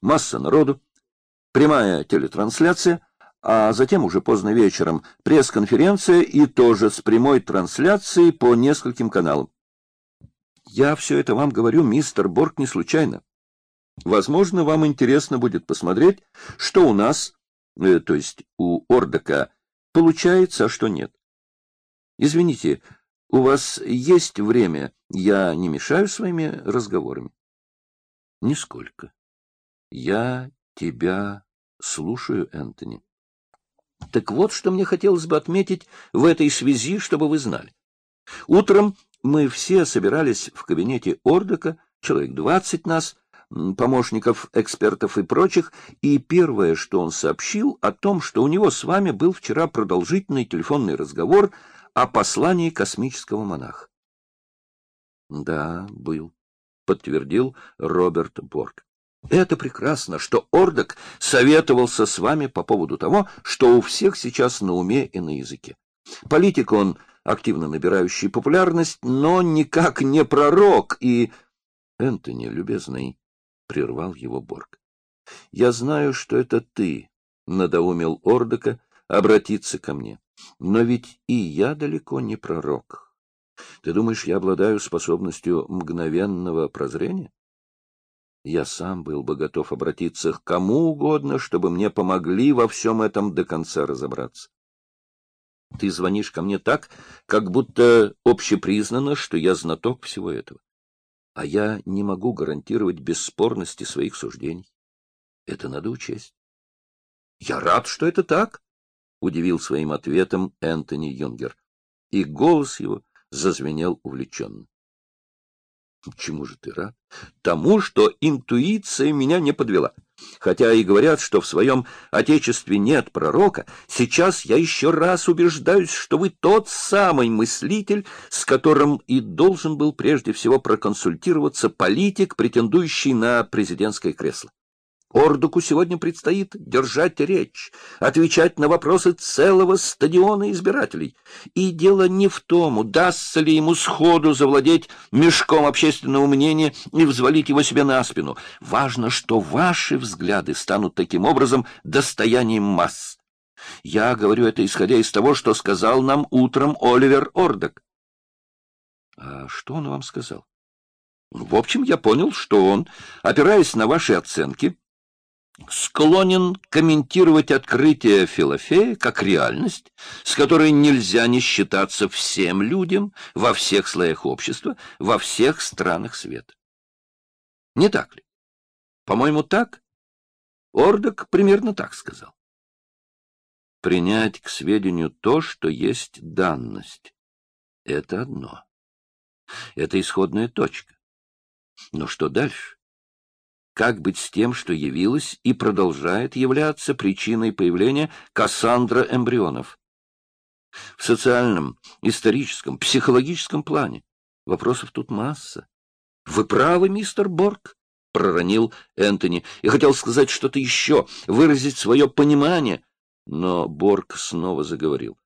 масса народу, прямая телетрансляция, а затем уже поздно вечером пресс-конференция и тоже с прямой трансляцией по нескольким каналам. Я все это вам говорю, мистер Борг, не случайно. Возможно, вам интересно будет посмотреть, что у нас, э, то есть у Ордока, получается, а что нет. Извините, у вас есть время, я не мешаю своими разговорами? Нисколько. Я тебя слушаю, Энтони. Так вот, что мне хотелось бы отметить в этой связи, чтобы вы знали. Утром мы все собирались в кабинете Ордока, человек двадцать нас, помощников, экспертов и прочих, и первое, что он сообщил, о том, что у него с вами был вчера продолжительный телефонный разговор о послании космического монаха. — Да, был, — подтвердил Роберт Борг. — Это прекрасно, что Ордок советовался с вами по поводу того, что у всех сейчас на уме и на языке. Политик он активно набирающий популярность, но никак не пророк, и... — Энтони, любезный, — прервал его Борг, — я знаю, что это ты надоумил Ордока обратиться ко мне. Но ведь и я далеко не пророк. Ты думаешь, я обладаю способностью мгновенного прозрения? Я сам был бы готов обратиться к кому угодно, чтобы мне помогли во всем этом до конца разобраться. Ты звонишь ко мне так, как будто общепризнано, что я знаток всего этого. А я не могу гарантировать бесспорности своих суждений. Это надо учесть. Я рад, что это так, — удивил своим ответом Энтони Юнгер. И голос его зазвенел увлеченно. — Чему же ты рад? — Тому, что интуиция меня не подвела. Хотя и говорят, что в своем отечестве нет пророка, сейчас я еще раз убеждаюсь, что вы тот самый мыслитель, с которым и должен был прежде всего проконсультироваться политик, претендующий на президентское кресло. Ордуку сегодня предстоит держать речь, отвечать на вопросы целого стадиона избирателей. И дело не в том, удастся ли ему сходу завладеть мешком общественного мнения и взвалить его себе на спину. Важно, что ваши взгляды станут таким образом достоянием масс. Я говорю это исходя из того, что сказал нам утром Оливер Ордок. А что он вам сказал? В общем, я понял, что он, опираясь на ваши оценки, склонен комментировать открытие Филофея как реальность, с которой нельзя не считаться всем людям во всех слоях общества, во всех странах света. Не так ли? По-моему, так? Ордок примерно так сказал. Принять к сведению то, что есть данность, — это одно. Это исходная точка. Но что дальше? Как быть с тем, что явилось и продолжает являться причиной появления Кассандра-эмбрионов. В социальном, историческом, психологическом плане вопросов тут масса. — Вы правы, мистер Борг, — проронил Энтони, и хотел сказать что-то еще, выразить свое понимание, но Борг снова заговорил.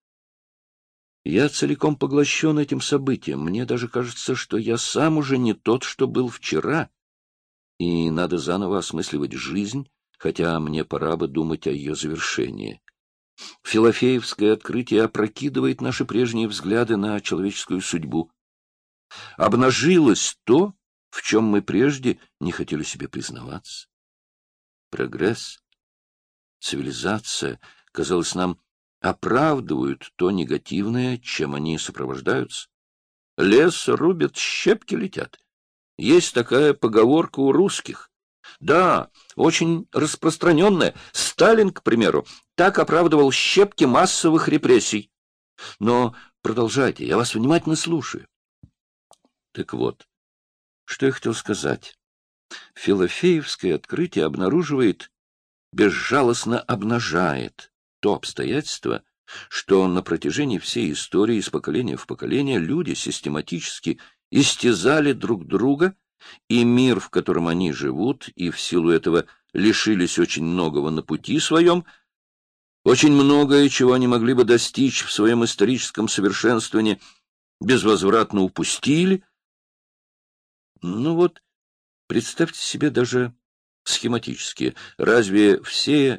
Я целиком поглощен этим событием. Мне даже кажется, что я сам уже не тот, что был вчера и надо заново осмысливать жизнь, хотя мне пора бы думать о ее завершении. Филофеевское открытие опрокидывает наши прежние взгляды на человеческую судьбу. Обнажилось то, в чем мы прежде не хотели себе признаваться. Прогресс, цивилизация, казалось нам, оправдывают то негативное, чем они сопровождаются. Лес рубят, щепки летят. Есть такая поговорка у русских. Да, очень распространенная. Сталин, к примеру, так оправдывал щепки массовых репрессий. Но продолжайте, я вас внимательно слушаю. Так вот, что я хотел сказать. Филофеевское открытие обнаруживает, безжалостно обнажает то обстоятельство, что на протяжении всей истории из поколения в поколение люди систематически истязали друг друга, и мир, в котором они живут, и в силу этого лишились очень многого на пути своем, очень многое, чего они могли бы достичь в своем историческом совершенствовании, безвозвратно упустили. Ну вот, представьте себе даже схематически. Разве все